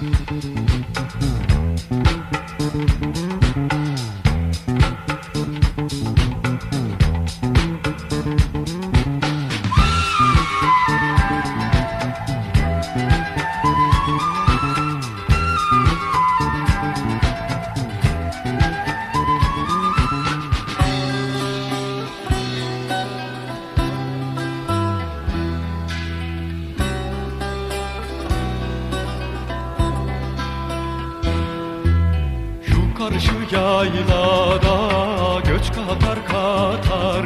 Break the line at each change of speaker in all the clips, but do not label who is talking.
Música Şu karşı yaylada göç katar katar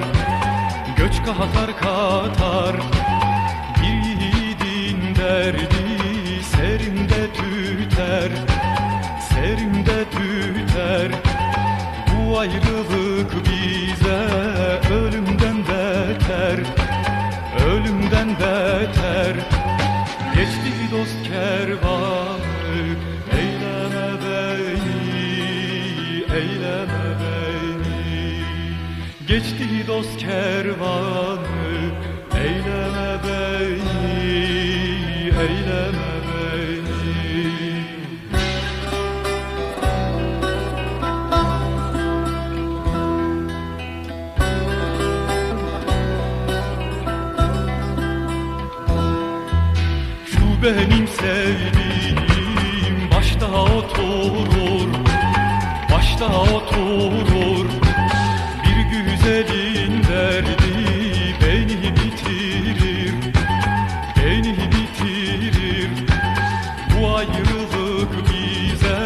Göç katar katar. Bir yiğidin derdi serimde tüter Serimde tüter. Bu ayrılık bize ölümden beter Ölümden beter. Geçti dost kervanı Eyleme beni Geçti dost kervanı Eyleme beni Eyleme beni Şu benim sevdiğim başta oturur Başta oturur. Bir güzelin derdi beni bitirir Beni bitirir. Bu ayrılık bize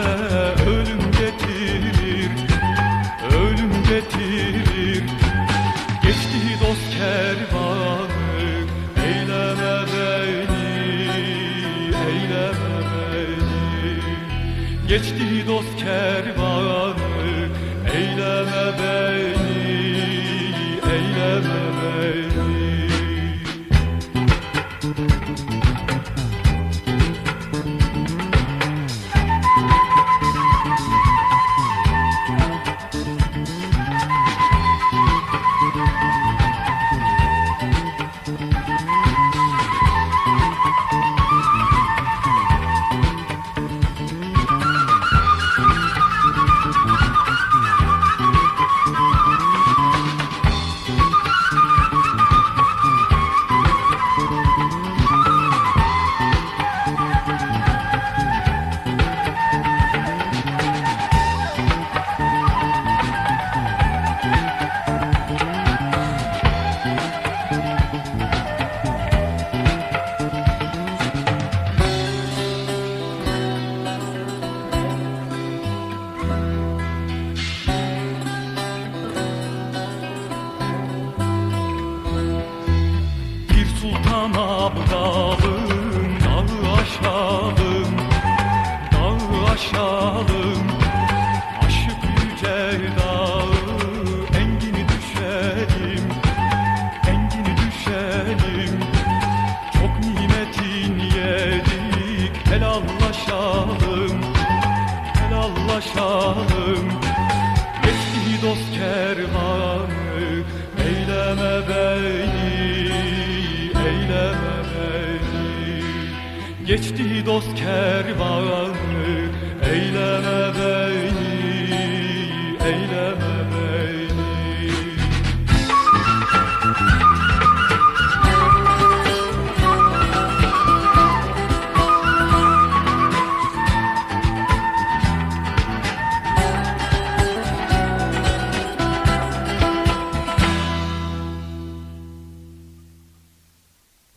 ölüm getirir Ölüm getirir. Geçti dost kervanı Eyleme beni Eyleme beni. Geçti dost kervanı Eyleme beni Eyleme beni sultan abdalım Dağı aşalım Dağı aşalım. Aşık yüce dağı Engini düşelim Engini düşelim. Çok nimetin yedik Helallaşalım Helallaşalım. Geçti dost kervanı Eyleme beni Geçti dost kervanı Eyleme beni